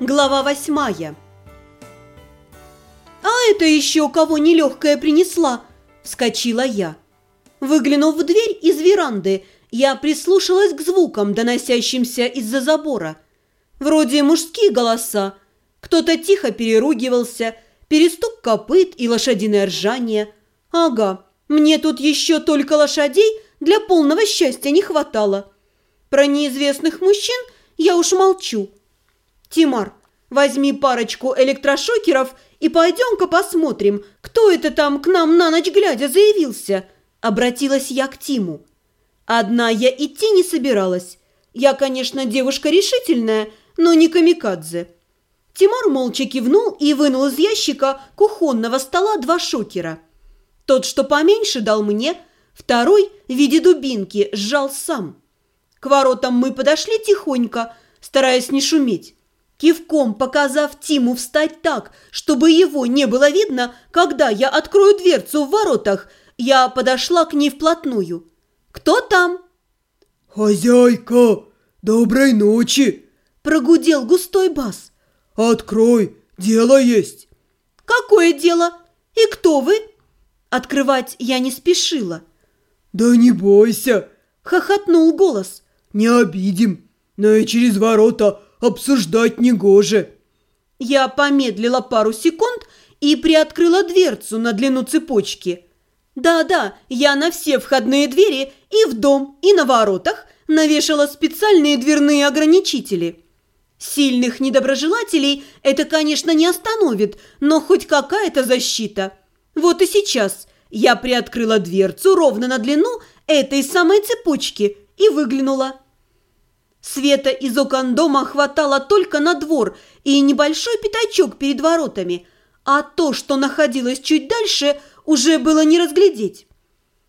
Глава восьмая «А это еще кого нелегкая принесла?» – вскочила я. Выглянув в дверь из веранды, я прислушалась к звукам, доносящимся из-за забора. Вроде мужские голоса. Кто-то тихо переругивался, перестук копыт и лошадиное ржание. Ага, мне тут еще только лошадей для полного счастья не хватало. Про неизвестных мужчин я уж молчу. Тимар, возьми парочку электрошокеров и пойдем-ка посмотрим, кто это там к нам на ночь глядя заявился. Обратилась я к Тиму. Одна я идти не собиралась. Я, конечно, девушка решительная, но не камикадзе. Тимар молча кивнул и вынул из ящика кухонного стола два шокера. Тот, что поменьше, дал мне, второй в виде дубинки сжал сам. К воротам мы подошли тихонько, стараясь не шуметь. Кивком показав Тиму встать так, чтобы его не было видно, когда я открою дверцу в воротах, я подошла к ней вплотную. «Кто там?» «Хозяйка, доброй ночи!» Прогудел густой бас. «Открой, дело есть!» «Какое дело? И кто вы?» Открывать я не спешила. «Да не бойся!» Хохотнул голос. «Не обидим, но и через ворота обсуждать не гоже!» Я помедлила пару секунд и приоткрыла дверцу на длину цепочки. Да-да, я на все входные двери и в дом, и на воротах навешала специальные дверные ограничители. Сильных недоброжелателей это, конечно, не остановит, но хоть какая-то защита. Вот и сейчас я приоткрыла дверцу ровно на длину этой самой цепочки и выглянула. Света из окон дома хватало только на двор и небольшой пятачок перед воротами, а то, что находилось чуть дальше, уже было не разглядеть.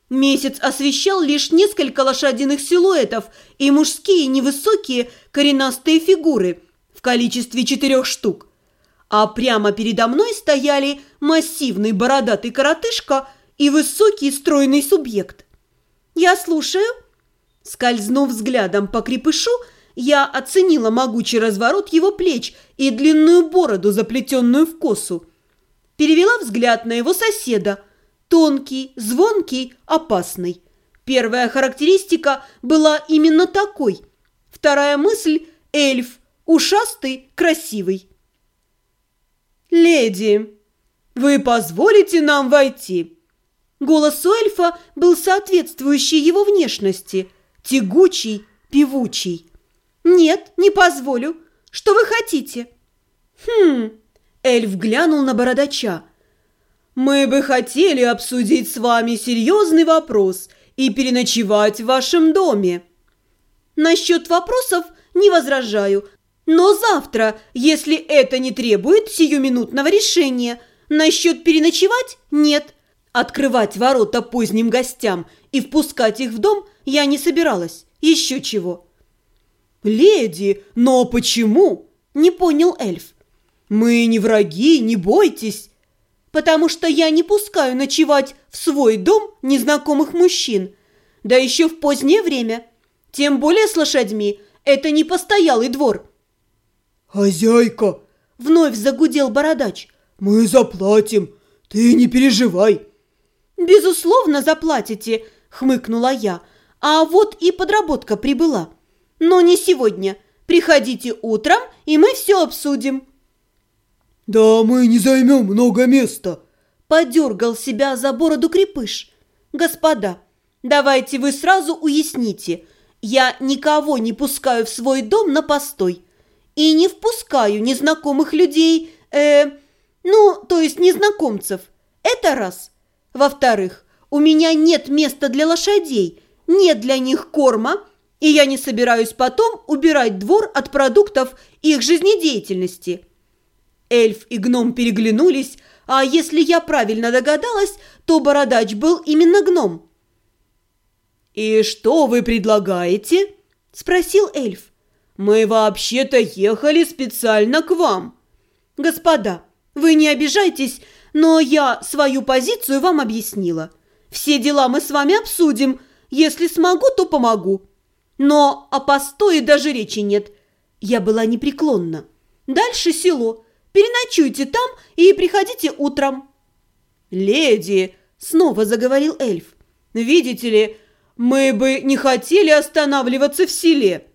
Месяц освещал лишь несколько лошадиных силуэтов и мужские невысокие коренастые фигуры в количестве четырех штук. А прямо передо мной стояли массивный бородатый коротышка и высокий стройный субъект. «Я слушаю». Скользнув взглядом по крепышу, я оценила могучий разворот его плеч и длинную бороду, заплетенную в косу. Перевела взгляд на его соседа – Тонкий, звонкий, опасный. Первая характеристика была именно такой. Вторая мысль – эльф, ушастый, красивый. «Леди, вы позволите нам войти?» Голос у эльфа был соответствующий его внешности, тягучий, певучий. «Нет, не позволю. Что вы хотите?» «Хм...» Эльф глянул на бородача. Мы бы хотели обсудить с вами серьезный вопрос и переночевать в вашем доме. Насчет вопросов не возражаю, но завтра, если это не требует сиюминутного решения, насчет переночевать – нет. Открывать ворота поздним гостям и впускать их в дом я не собиралась. Еще чего. «Леди, но почему?» – не понял эльф. «Мы не враги, не бойтесь потому что я не пускаю ночевать в свой дом незнакомых мужчин, да еще в позднее время. Тем более с лошадьми. Это не постоялый двор». «Хозяйка!» – вновь загудел бородач. «Мы заплатим, ты не переживай». «Безусловно, заплатите», – хмыкнула я. «А вот и подработка прибыла. Но не сегодня. Приходите утром, и мы все обсудим». «Да мы не займем много места!» Подергал себя за бороду крепыш. «Господа, давайте вы сразу уясните, я никого не пускаю в свой дом на постой и не впускаю незнакомых людей, э, ну, то есть незнакомцев. Это раз. Во-вторых, у меня нет места для лошадей, нет для них корма, и я не собираюсь потом убирать двор от продуктов их жизнедеятельности». Эльф и гном переглянулись, а если я правильно догадалась, то бородач был именно гном. «И что вы предлагаете?» – спросил эльф. «Мы вообще-то ехали специально к вам». «Господа, вы не обижайтесь, но я свою позицию вам объяснила. Все дела мы с вами обсудим. Если смогу, то помогу. Но о постое даже речи нет. Я была непреклонна. Дальше село. Переночуйте там и приходите утром». «Леди», — снова заговорил эльф, — «видите ли, мы бы не хотели останавливаться в селе».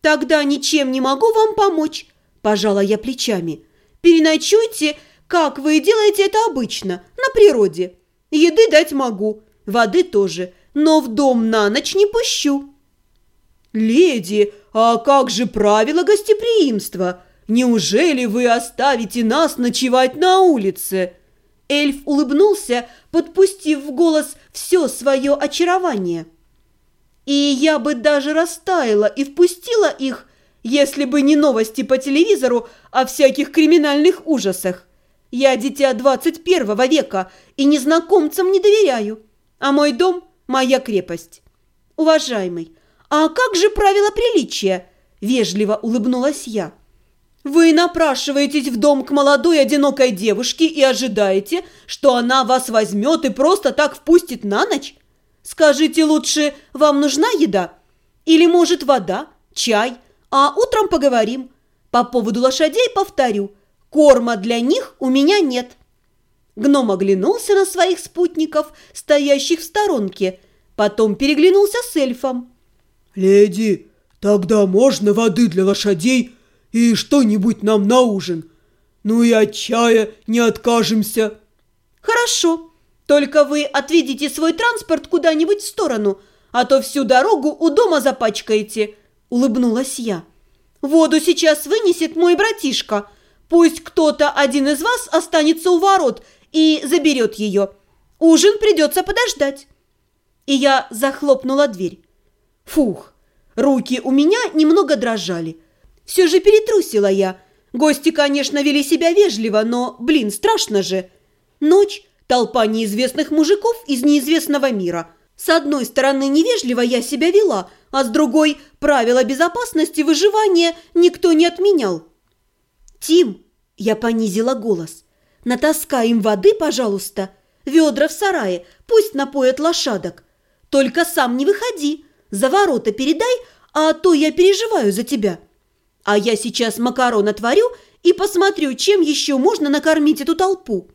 «Тогда ничем не могу вам помочь», – пожала я плечами. «Переночуйте, как вы делаете это обычно, на природе. Еды дать могу, воды тоже, но в дом на ночь не пущу». «Леди, а как же правила гостеприимства? Неужели вы оставите нас ночевать на улице?» Эльф улыбнулся, подпустив в голос все свое очарование. И я бы даже растаяла и впустила их, если бы не новости по телевизору о всяких криминальных ужасах. Я дитя 21 века и незнакомцам не доверяю, а мой дом – моя крепость. Уважаемый, а как же правила приличия? Вежливо улыбнулась я. Вы напрашиваетесь в дом к молодой одинокой девушке и ожидаете, что она вас возьмет и просто так впустит на ночь? Скажите лучше, вам нужна еда? Или, может, вода, чай? А утром поговорим. По поводу лошадей повторю. Корма для них у меня нет». Гном оглянулся на своих спутников, стоящих в сторонке. Потом переглянулся с эльфом. «Леди, тогда можно воды для лошадей и что-нибудь нам на ужин? Ну и от чая не откажемся». «Хорошо», только вы отведите свой транспорт куда-нибудь в сторону, а то всю дорогу у дома запачкаете», – улыбнулась я. «Воду сейчас вынесет мой братишка. Пусть кто-то один из вас останется у ворот и заберет ее. Ужин придется подождать». И я захлопнула дверь. Фух, руки у меня немного дрожали. Все же перетрусила я. Гости, конечно, вели себя вежливо, но, блин, страшно же. Ночь Толпа неизвестных мужиков из неизвестного мира. С одной стороны, невежливо я себя вела, а с другой, правила безопасности выживания никто не отменял. «Тим!» – я понизила голос. «Натаскай им воды, пожалуйста. Ведра в сарае, пусть напоят лошадок. Только сам не выходи, за ворота передай, а то я переживаю за тебя. А я сейчас макарон отварю и посмотрю, чем еще можно накормить эту толпу».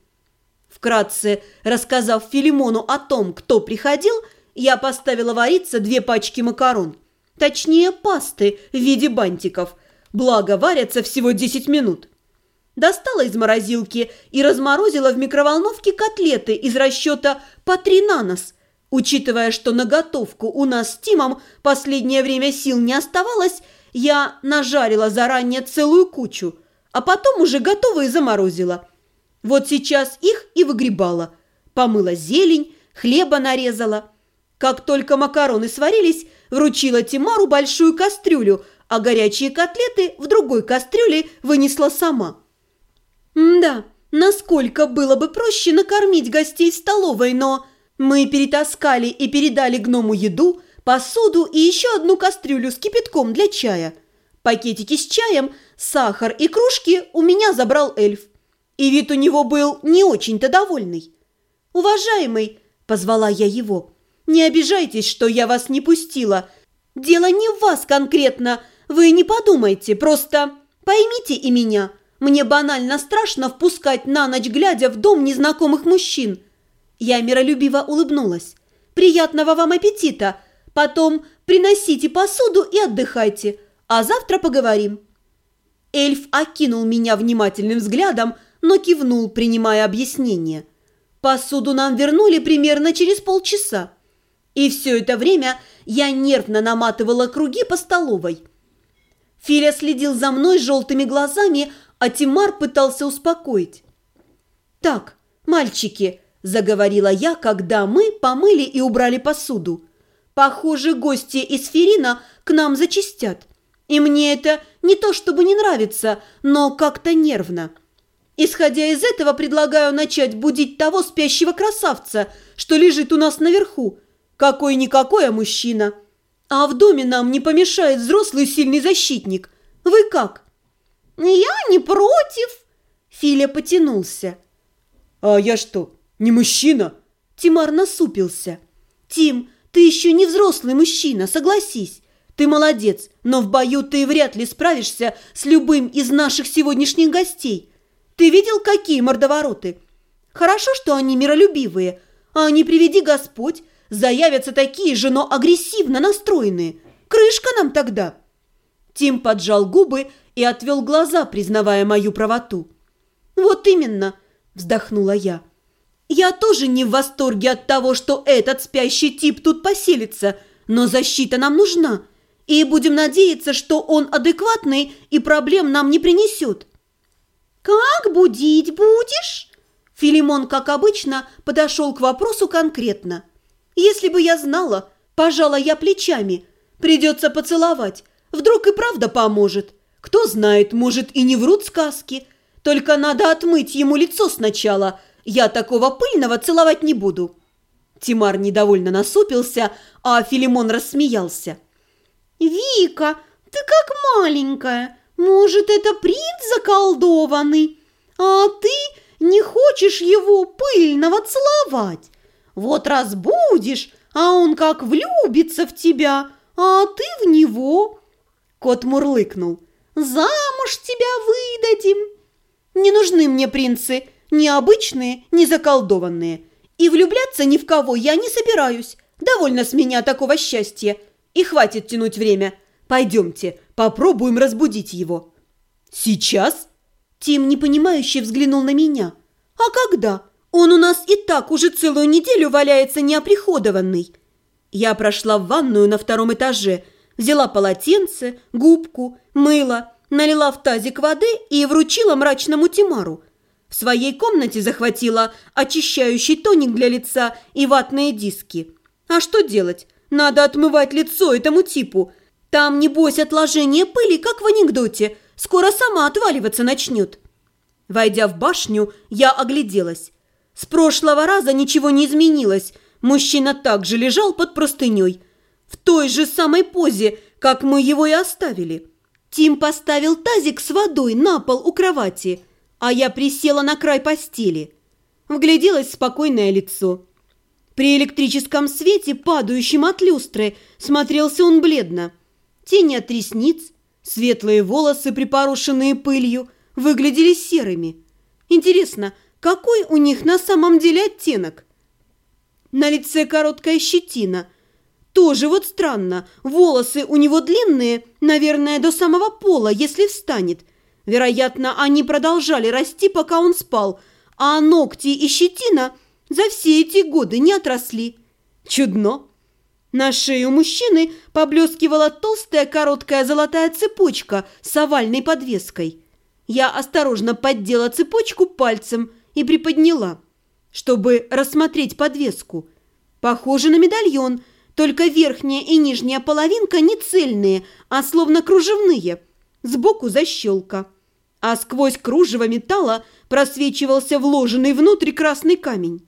Вкратце рассказав Филимону о том, кто приходил, я поставила вариться две пачки макарон. Точнее, пасты в виде бантиков. Благо, варятся всего 10 минут. Достала из морозилки и разморозила в микроволновке котлеты из расчета по три на нос. Учитывая, что на готовку у нас с Тимом последнее время сил не оставалось, я нажарила заранее целую кучу, а потом уже готовые заморозила – вот сейчас их и выгребала. Помыла зелень, хлеба нарезала. Как только макароны сварились, вручила Тимару большую кастрюлю, а горячие котлеты в другой кастрюле вынесла сама. да, насколько было бы проще накормить гостей в столовой, но мы перетаскали и передали гному еду, посуду и еще одну кастрюлю с кипятком для чая. Пакетики с чаем, сахар и кружки у меня забрал эльф. И вид у него был не очень-то довольный. «Уважаемый», – позвала я его, – «не обижайтесь, что я вас не пустила. Дело не в вас конкретно, вы не подумайте, просто поймите и меня. Мне банально страшно впускать на ночь, глядя в дом незнакомых мужчин». Я миролюбиво улыбнулась. «Приятного вам аппетита! Потом приносите посуду и отдыхайте, а завтра поговорим». Эльф окинул меня внимательным взглядом, но кивнул, принимая объяснение. Посуду нам вернули примерно через полчаса. И все это время я нервно наматывала круги по столовой. Филя следил за мной желтыми глазами, а Тимар пытался успокоить. «Так, мальчики», – заговорила я, когда мы помыли и убрали посуду. «Похоже, гости из Ферина к нам зачистят. И мне это не то чтобы не нравится, но как-то нервно». Исходя из этого, предлагаю начать будить того спящего красавца, что лежит у нас наверху. Какой-никакой, а мужчина. А в доме нам не помешает взрослый сильный защитник. Вы как? Я не против. Филя потянулся. А я что, не мужчина? Тимар насупился. Тим, ты еще не взрослый мужчина, согласись. Ты молодец, но в бою ты вряд ли справишься с любым из наших сегодняшних гостей. Ты видел, какие мордовороты? Хорошо, что они миролюбивые, а не приведи Господь, заявятся такие же, но агрессивно настроенные. Крышка нам тогда!» Тим поджал губы и отвел глаза, признавая мою правоту. «Вот именно!» – вздохнула я. «Я тоже не в восторге от того, что этот спящий тип тут поселится, но защита нам нужна, и будем надеяться, что он адекватный и проблем нам не принесет». «Как будить будешь?» Филимон, как обычно, подошел к вопросу конкретно. «Если бы я знала, пожала я плечами. Придется поцеловать. Вдруг и правда поможет. Кто знает, может, и не врут сказки. Только надо отмыть ему лицо сначала. Я такого пыльного целовать не буду». Тимар недовольно насупился, а Филимон рассмеялся. «Вика, ты как маленькая. Может, это принц заколдованный? А ты не хочешь его пыльного целовать? Вот разбудишь, а он как влюбится в тебя, а ты в него». Кот мурлыкнул. «Замуж тебя выдадим!» «Не нужны мне принцы, ни обычные, ни заколдованные. И влюбляться ни в кого я не собираюсь. Довольно с меня такого счастья. И хватит тянуть время. Пойдемте, попробуем разбудить его». «Сейчас?» Тим непонимающе взглянул на меня. «А когда? Он у нас и так уже целую неделю валяется неоприходованный». Я прошла в ванную на втором этаже, взяла полотенце, губку, мыло, налила в тазик воды и вручила мрачному Тимару. В своей комнате захватила очищающий тоник для лица и ватные диски. А что делать? Надо отмывать лицо этому типу. Там, небось, отложение пыли, как в анекдоте. Скоро сама отваливаться начнет. Войдя в башню, я огляделась. С прошлого раза ничего не изменилось. Мужчина также лежал под простыней. В той же самой позе, как мы его и оставили. Тим поставил тазик с водой на пол у кровати, а я присела на край постели. Вгляделось спокойное лицо. При электрическом свете, падающем от люстры, смотрелся он бледно. Тени от ресниц, светлые волосы, припорошенные пылью, выглядели серыми. Интересно, какой у них на самом деле оттенок? На лице короткая щетина. Тоже вот странно, волосы у него длинные, наверное, до самого пола, если встанет. Вероятно, они продолжали расти, пока он спал, а ногти и щетина за все эти годы не отросли. Чудно. На шею мужчины поблескивала толстая короткая золотая цепочка с овальной подвеской. Я осторожно поддела цепочку пальцем и приподняла, чтобы рассмотреть подвеску. Похоже на медальон, только верхняя и нижняя половинка не цельные, а словно кружевные. Сбоку защелка. А сквозь кружево металла просвечивался вложенный внутрь красный камень.